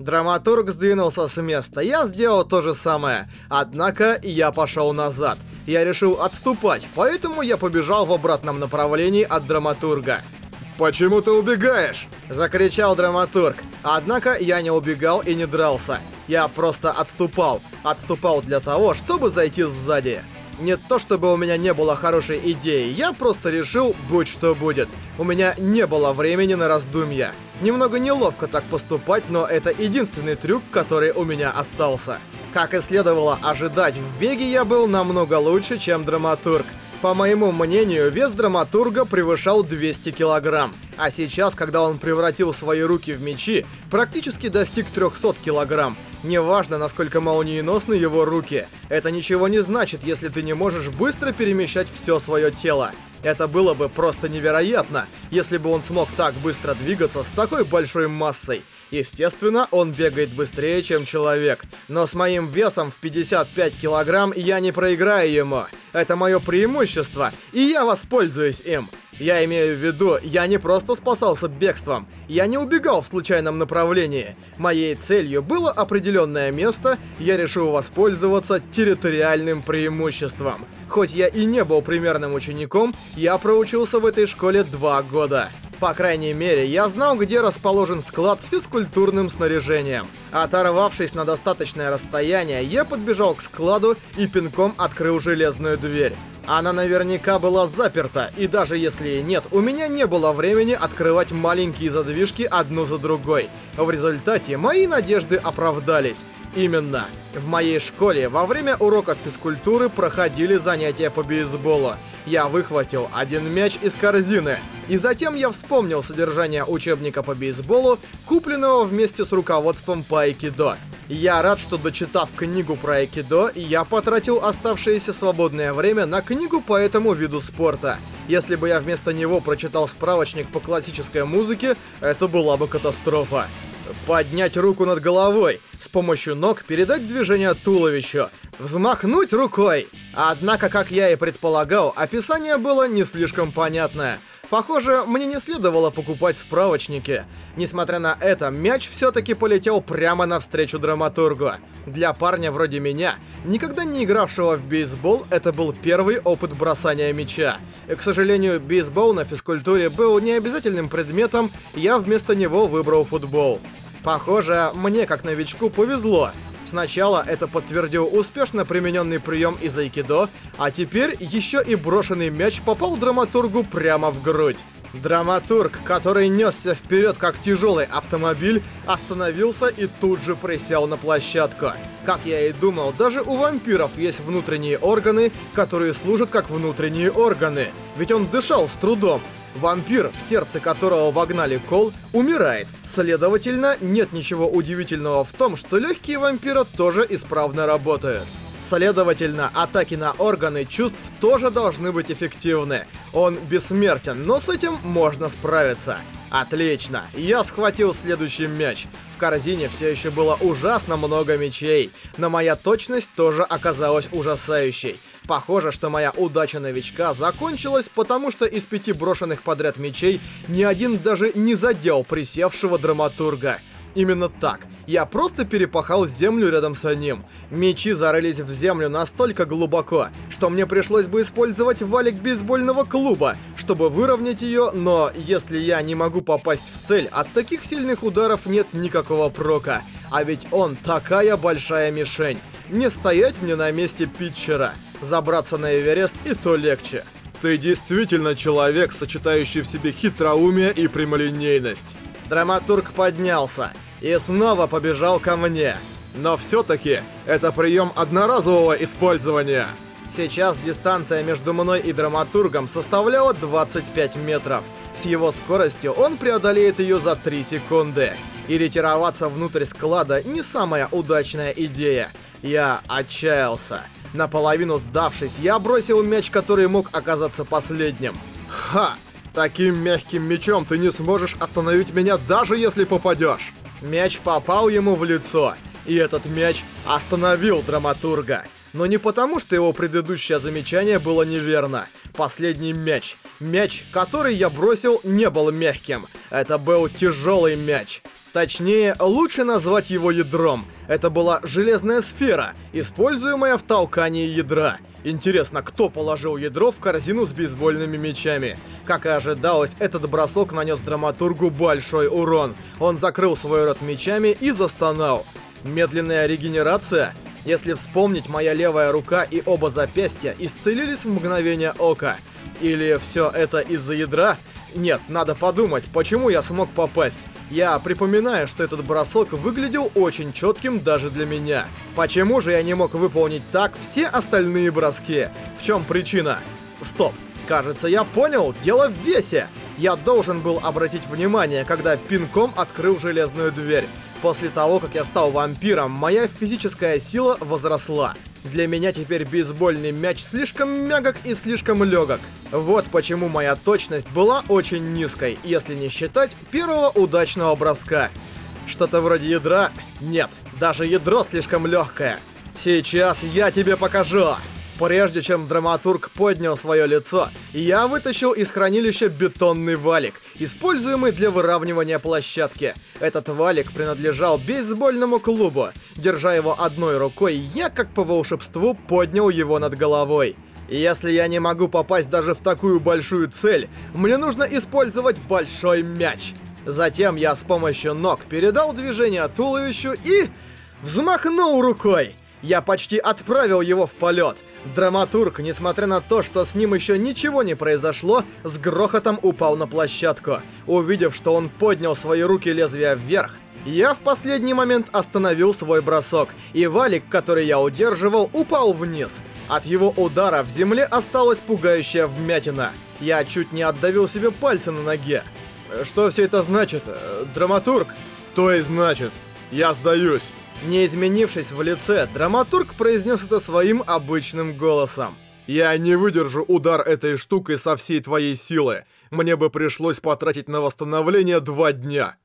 Драматург сдвинулся с места, я сделал то же самое. Однако я пошел назад. Я решил отступать, поэтому я побежал в обратном направлении от драматурга. «Почему ты убегаешь?» — закричал драматург. Однако я не убегал и не дрался. Я просто отступал. Отступал для того, чтобы зайти сзади. Не то чтобы у меня не было хорошей идеи, я просто решил, будь что будет. У меня не было времени на раздумья. Немного неловко так поступать, но это единственный трюк, который у меня остался. Как и следовало ожидать, в беге я был намного лучше, чем драматург. По моему мнению, вес драматурга превышал 200 килограмм. А сейчас, когда он превратил свои руки в мечи, практически достиг 300 килограмм. Неважно, насколько молниеносны его руки. Это ничего не значит, если ты не можешь быстро перемещать все свое тело. Это было бы просто невероятно, если бы он смог так быстро двигаться с такой большой массой. Естественно, он бегает быстрее, чем человек. Но с моим весом в 55 килограмм я не проиграю ему. Это мое преимущество, и я воспользуюсь им. Я имею в виду, я не просто спасался бегством. Я не убегал в случайном направлении. Моей целью было определенное место, я решил воспользоваться территориальным преимуществом. Хоть я и не был примерным учеником, я проучился в этой школе два года. По крайней мере, я знал, где расположен склад с физкультурным снаряжением. Оторвавшись на достаточное расстояние, я подбежал к складу и пинком открыл железную дверь. Она наверняка была заперта, и даже если и нет, у меня не было времени открывать маленькие задвижки одну за другой. В результате мои надежды оправдались. Именно. В моей школе во время уроков физкультуры проходили занятия по бейсболу. Я выхватил один мяч из корзины. И затем я вспомнил содержание учебника по бейсболу, купленного вместе с руководством по айкидо. Я рад, что дочитав книгу про айкидо, я потратил оставшееся свободное время на книгу по этому виду спорта. Если бы я вместо него прочитал справочник по классической музыке, это была бы катастрофа. Поднять руку над головой, с помощью ног передать движение туловищу, взмахнуть рукой. Однако, как я и предполагал, описание было не слишком понятное. Похоже, мне не следовало покупать справочники. Несмотря на это, мяч все-таки полетел прямо навстречу драматургу. Для парня вроде меня, никогда не игравшего в бейсбол, это был первый опыт бросания мяча. И, к сожалению, бейсбол на физкультуре был необязательным предметом, я вместо него выбрал футбол. Похоже, мне как новичку повезло. Сначала это подтвердил успешно примененный прием из айкидо, а теперь еще и брошенный мяч попал драматургу прямо в грудь. Драматург, который несся вперед как тяжелый автомобиль, остановился и тут же присел на площадку. Как я и думал, даже у вампиров есть внутренние органы, которые служат как внутренние органы. Ведь он дышал с трудом. Вампир, в сердце которого вогнали кол, умирает, Следовательно, нет ничего удивительного в том, что легкие вампира тоже исправно работают. Следовательно, атаки на органы чувств тоже должны быть эффективны. Он бессмертен, но с этим можно справиться. Отлично, я схватил следующий мяч. В корзине все еще было ужасно много мячей, но моя точность тоже оказалась ужасающей. Похоже, что моя удача новичка закончилась, потому что из пяти брошенных подряд мечей ни один даже не задел присевшего драматурга. Именно так. Я просто перепахал землю рядом с ним. Мечи зарылись в землю настолько глубоко, что мне пришлось бы использовать валик бейсбольного клуба, чтобы выровнять ее, но если я не могу попасть в цель, от таких сильных ударов нет никакого прока. А ведь он такая большая мишень. Не стоять мне на месте питчера. Забраться на Эверест и то легче. Ты действительно человек, сочетающий в себе хитроумие и прямолинейность. Драматург поднялся и снова побежал ко мне. Но все-таки это прием одноразового использования. Сейчас дистанция между мной и драматургом составляла 25 метров. С его скоростью он преодолеет ее за 3 секунды. И ретироваться внутрь склада не самая удачная идея. Я отчаялся. Наполовину сдавшись, я бросил мяч, который мог оказаться последним. Ха! Таким мягким мячом ты не сможешь остановить меня, даже если попадешь. Мяч попал ему в лицо, и этот мяч остановил драматурга. Но не потому, что его предыдущее замечание было неверно. Последний мяч. Мяч, который я бросил, не был мягким. Это был тяжелый мяч. Точнее, лучше назвать его ядром. Это была железная сфера, используемая в толкании ядра. Интересно, кто положил ядро в корзину с бейсбольными мячами? Как и ожидалось, этот бросок нанес драматургу большой урон. Он закрыл свой рот мечами и застонал. Медленная регенерация? Если вспомнить, моя левая рука и оба запястья исцелились в мгновение ока. Или все это из-за ядра? Нет, надо подумать, почему я смог попасть. Я припоминаю, что этот бросок выглядел очень четким даже для меня. Почему же я не мог выполнить так все остальные броски? В чем причина? Стоп. Кажется, я понял, дело в весе. Я должен был обратить внимание, когда пинком открыл железную дверь. После того, как я стал вампиром, моя физическая сила возросла. Для меня теперь бейсбольный мяч слишком мягок и слишком легок. Вот почему моя точность была очень низкой, если не считать первого удачного броска. Что-то вроде ядра? Нет, даже ядро слишком легкое. Сейчас я тебе покажу. Прежде чем драматург поднял свое лицо, я вытащил из хранилища бетонный валик, используемый для выравнивания площадки. Этот валик принадлежал бейсбольному клубу. Держа его одной рукой, я как по волшебству поднял его над головой. Если я не могу попасть даже в такую большую цель, мне нужно использовать большой мяч. Затем я с помощью ног передал движение туловищу и... взмахнул рукой. Я почти отправил его в полет. Драматург, несмотря на то, что с ним еще ничего не произошло, с грохотом упал на площадку. Увидев, что он поднял свои руки лезвия вверх, я в последний момент остановил свой бросок, и валик, который я удерживал, упал вниз. От его удара в земле осталась пугающая вмятина. Я чуть не отдавил себе пальцы на ноге. Что все это значит, драматург? То и значит. Я сдаюсь. Не изменившись в лице, драматург произнес это своим обычным голосом. «Я не выдержу удар этой штукой со всей твоей силы. Мне бы пришлось потратить на восстановление два дня».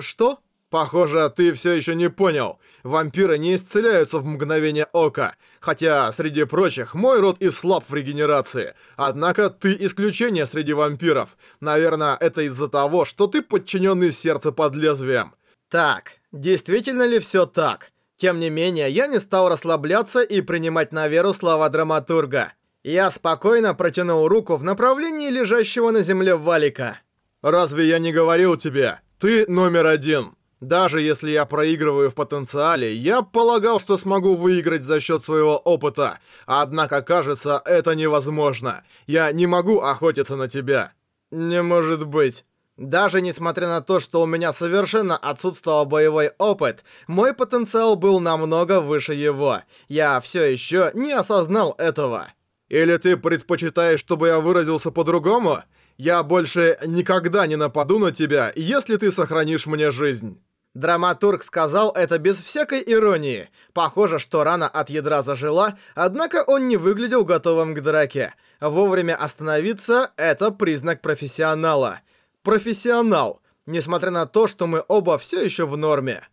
«Что?» «Похоже, ты все еще не понял. Вампиры не исцеляются в мгновение ока. Хотя, среди прочих, мой род и слаб в регенерации. Однако ты исключение среди вампиров. Наверное, это из-за того, что ты подчиненный сердце под лезвием». Так, действительно ли все так? Тем не менее, я не стал расслабляться и принимать на веру слова драматурга. Я спокойно протянул руку в направлении лежащего на земле валика. «Разве я не говорил тебе? Ты номер один. Даже если я проигрываю в потенциале, я полагал, что смогу выиграть за счет своего опыта. Однако, кажется, это невозможно. Я не могу охотиться на тебя». «Не может быть». Даже несмотря на то, что у меня совершенно отсутствовал боевой опыт, мой потенциал был намного выше его. Я все еще не осознал этого. Или ты предпочитаешь, чтобы я выразился по-другому? Я больше никогда не нападу на тебя, если ты сохранишь мне жизнь. Драматург сказал это без всякой иронии. Похоже, что рана от ядра зажила, однако он не выглядел готовым к драке. Вовремя остановиться — это признак профессионала профессионал, несмотря на то, что мы оба все еще в норме.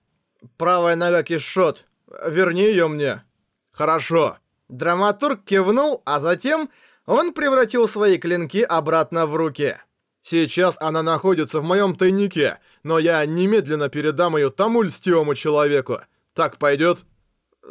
Правая нога кишот. Верни ее мне. Хорошо. Драматург кивнул, а затем он превратил свои клинки обратно в руки. Сейчас она находится в моем тайнике, но я немедленно передам ее тому льстивому человеку. Так пойдет?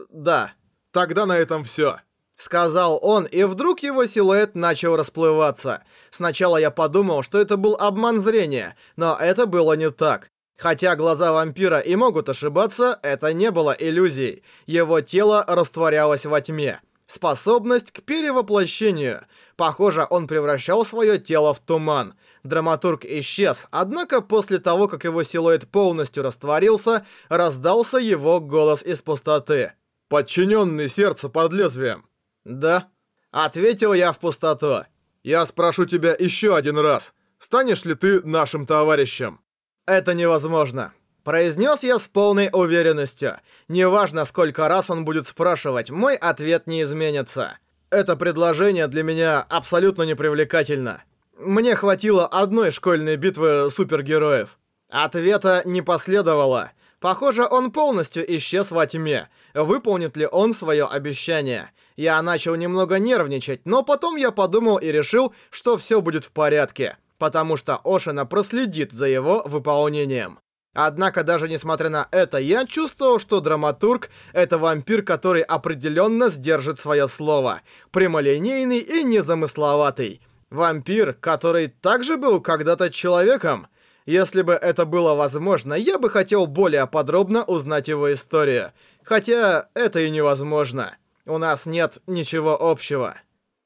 Да. Тогда на этом все. Сказал он, и вдруг его силуэт начал расплываться. Сначала я подумал, что это был обман зрения, но это было не так. Хотя глаза вампира и могут ошибаться, это не было иллюзией. Его тело растворялось во тьме. Способность к перевоплощению. Похоже, он превращал свое тело в туман. Драматург исчез, однако после того, как его силуэт полностью растворился, раздался его голос из пустоты. «Подчиненный сердце под лезвием!» «Да», — ответил я в пустоту. «Я спрошу тебя еще один раз. Станешь ли ты нашим товарищем?» «Это невозможно», — произнес я с полной уверенностью. Неважно, сколько раз он будет спрашивать, мой ответ не изменится. Это предложение для меня абсолютно непривлекательно. Мне хватило одной школьной битвы супергероев. Ответа не последовало. Похоже, он полностью исчез во тьме. Выполнит ли он свое обещание? Я начал немного нервничать, но потом я подумал и решил, что все будет в порядке, потому что Ошина проследит за его выполнением. Однако даже несмотря на это, я чувствовал, что драматург — это вампир, который определенно сдержит свое слово. Прямолинейный и незамысловатый. Вампир, который также был когда-то человеком. Если бы это было возможно, я бы хотел более подробно узнать его историю. Хотя это и невозможно. У нас нет ничего общего.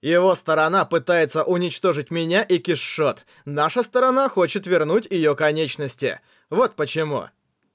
Его сторона пытается уничтожить меня и Кишот. Наша сторона хочет вернуть ее конечности. Вот почему.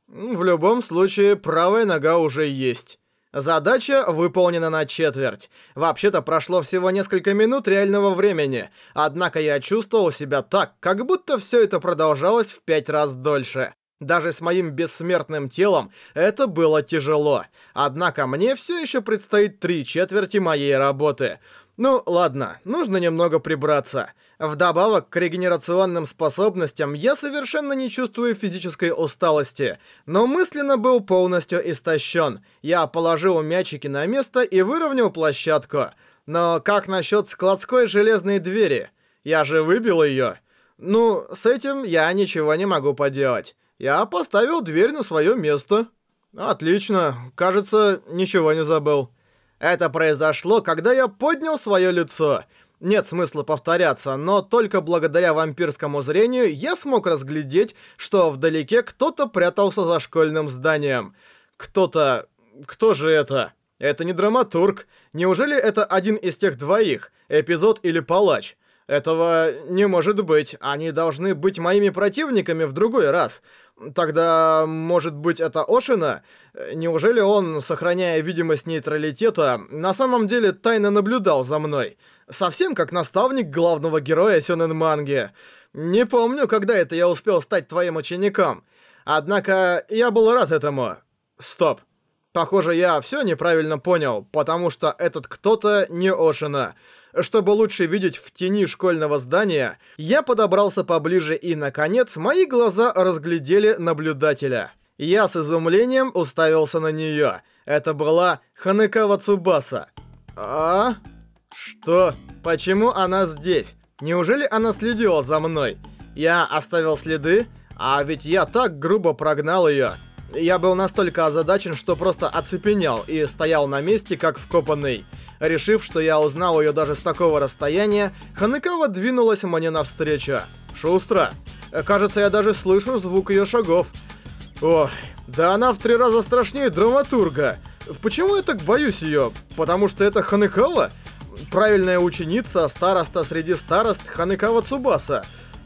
В любом случае, правая нога уже есть. Задача выполнена на четверть. Вообще-то прошло всего несколько минут реального времени, однако я чувствовал себя так, как будто все это продолжалось в пять раз дольше. Даже с моим бессмертным телом это было тяжело. Однако мне все еще предстоит три четверти моей работы. Ну, ладно, нужно немного прибраться. Вдобавок к регенерационным способностям я совершенно не чувствую физической усталости, но мысленно был полностью истощен. Я положил мячики на место и выровнял площадку. Но как насчет складской железной двери? Я же выбил ее. Ну, с этим я ничего не могу поделать. Я поставил дверь на свое место. Отлично. Кажется, ничего не забыл. Это произошло, когда я поднял свое лицо. Нет смысла повторяться, но только благодаря вампирскому зрению я смог разглядеть, что вдалеке кто-то прятался за школьным зданием. Кто-то... Кто же это? Это не драматург. Неужели это один из тех двоих? Эпизод или палач? Этого не может быть. Они должны быть моими противниками в другой раз. Тогда, может быть, это Ошина? Неужели он, сохраняя видимость нейтралитета, на самом деле тайно наблюдал за мной? Совсем как наставник главного героя Сёнэн Манги. Не помню, когда это я успел стать твоим учеником. Однако, я был рад этому. Стоп. Похоже, я все неправильно понял, потому что этот кто-то не Ошина. Чтобы лучше видеть в тени школьного здания, я подобрался поближе и, наконец, мои глаза разглядели наблюдателя. Я с изумлением уставился на нее. Это была Ханекава Цубаса. А? Что? Почему она здесь? Неужели она следила за мной? Я оставил следы? А ведь я так грубо прогнал ее. Я был настолько озадачен, что просто оцепенел и стоял на месте, как вкопанный. Решив, что я узнал ее даже с такого расстояния, Ханекава двинулась мне навстречу. Шустро. Кажется, я даже слышу звук ее шагов. Ой, да она в три раза страшнее драматурга. Почему я так боюсь ее? Потому что это Ханекава? Правильная ученица, староста среди старост Ханекава Цубаса.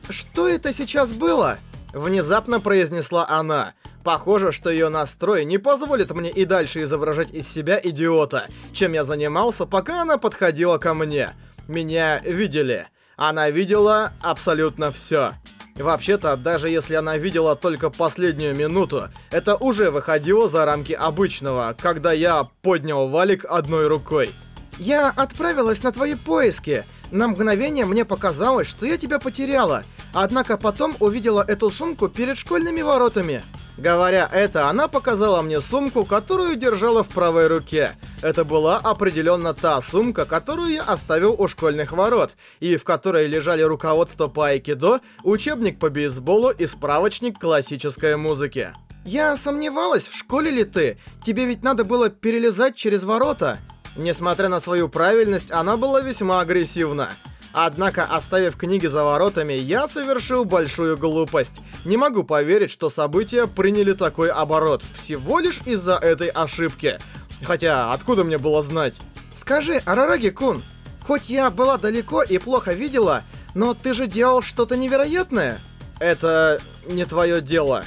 Что это сейчас было? Внезапно произнесла она. Похоже, что ее настрой не позволит мне и дальше изображать из себя идиота, чем я занимался, пока она подходила ко мне. Меня видели. Она видела абсолютно все. Вообще-то, даже если она видела только последнюю минуту, это уже выходило за рамки обычного, когда я поднял валик одной рукой. «Я отправилась на твои поиски. На мгновение мне показалось, что я тебя потеряла. Однако потом увидела эту сумку перед школьными воротами». Говоря это, она показала мне сумку, которую держала в правой руке. Это была определенно та сумка, которую я оставил у школьных ворот, и в которой лежали руководство по айкидо, учебник по бейсболу и справочник классической музыки. «Я сомневалась, в школе ли ты? Тебе ведь надо было перелезать через ворота». Несмотря на свою правильность, она была весьма агрессивна. Однако, оставив книги за воротами, я совершил большую глупость. Не могу поверить, что события приняли такой оборот, всего лишь из-за этой ошибки. Хотя, откуда мне было знать? Скажи, Арараги-кун, хоть я была далеко и плохо видела, но ты же делал что-то невероятное. Это не твое дело.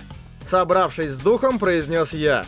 Собравшись с духом, произнес я.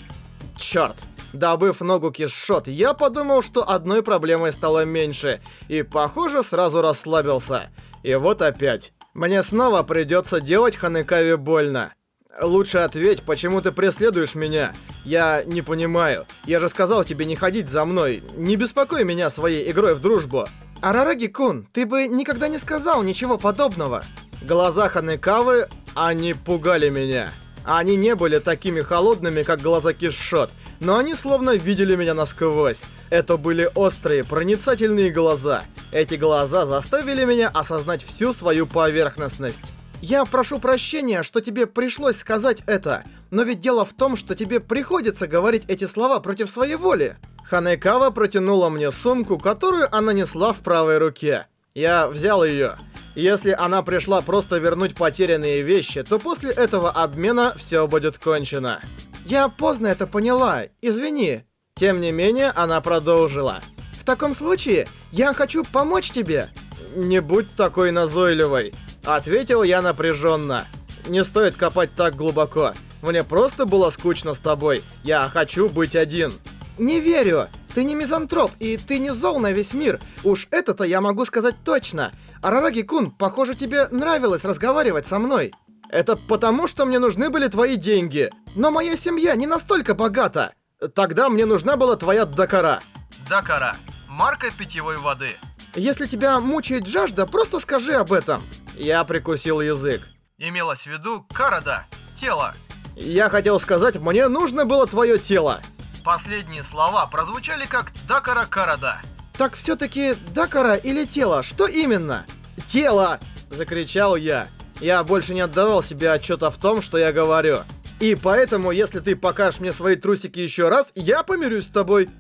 Черт. Добыв ногу кишот, я подумал, что одной проблемой стало меньше, и, похоже, сразу расслабился. И вот опять. Мне снова придется делать Ханекаве больно. Лучше ответь, почему ты преследуешь меня? Я не понимаю. Я же сказал тебе не ходить за мной. Не беспокой меня своей игрой в дружбу. Арараги-кун, ты бы никогда не сказал ничего подобного. Глаза Ханекавы, они пугали меня. Они не были такими холодными, как глаза Кишот, но они словно видели меня насквозь. Это были острые, проницательные глаза. Эти глаза заставили меня осознать всю свою поверхностность. Я прошу прощения, что тебе пришлось сказать это, но ведь дело в том, что тебе приходится говорить эти слова против своей воли. Ханекава протянула мне сумку, которую она несла в правой руке. Я взял ее. Если она пришла просто вернуть потерянные вещи, то после этого обмена все будет кончено. Я поздно это поняла, извини. Тем не менее, она продолжила. В таком случае, я хочу помочь тебе. Не будь такой назойливой. Ответил я напряженно. Не стоит копать так глубоко. Мне просто было скучно с тобой. Я хочу быть один. Не верю. Ты не мизантроп, и ты не зол на весь мир. Уж это-то я могу сказать точно. Арараги-кун, похоже, тебе нравилось разговаривать со мной. Это потому, что мне нужны были твои деньги. Но моя семья не настолько богата. Тогда мне нужна была твоя Дакара. Дакара. Марка питьевой воды. Если тебя мучает жажда, просто скажи об этом. Я прикусил язык. Имелось в виду Карада. Тело. Я хотел сказать, мне нужно было твое тело. Последние слова прозвучали как Дакара Карада. Так все-таки Дакара или тело? Что именно? Тело! Закричал я. Я больше не отдавал себе отчета в том, что я говорю. И поэтому, если ты покажешь мне свои трусики еще раз, я помирюсь с тобой.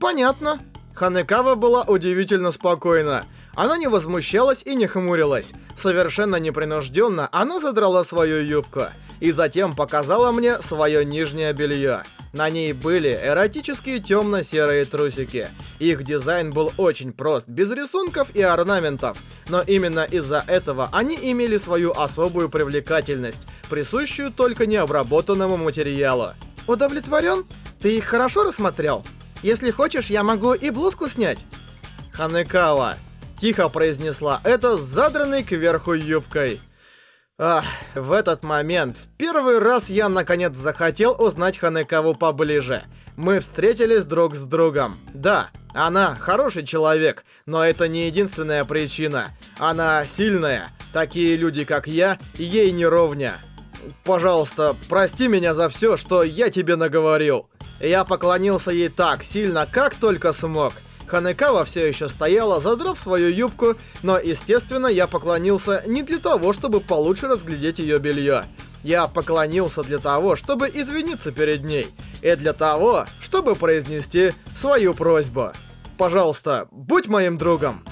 Понятно. Ханекава была удивительно спокойна. Она не возмущалась и не хмурилась. Совершенно непринужденно она задрала свою юбку. И затем показала мне свое нижнее белье. На ней были эротические темно-серые трусики. Их дизайн был очень прост, без рисунков и орнаментов. Но именно из-за этого они имели свою особую привлекательность, присущую только необработанному материалу. Удовлетворен? Ты их хорошо рассмотрел? Если хочешь, я могу и блузку снять. Ханекава тихо произнесла это с задранной кверху юбкой. Ах, в этот момент, в первый раз я наконец захотел узнать Ханекаву поближе. Мы встретились друг с другом. Да, она хороший человек, но это не единственная причина. Она сильная. Такие люди, как я, ей не ровня. Пожалуйста, прости меня за все, что я тебе наговорил. Я поклонился ей так сильно, как только смог. Ханекава все еще стояла, задрав свою юбку, но, естественно, я поклонился не для того, чтобы получше разглядеть ее белье. Я поклонился для того, чтобы извиниться перед ней, и для того, чтобы произнести свою просьбу. Пожалуйста, будь моим другом.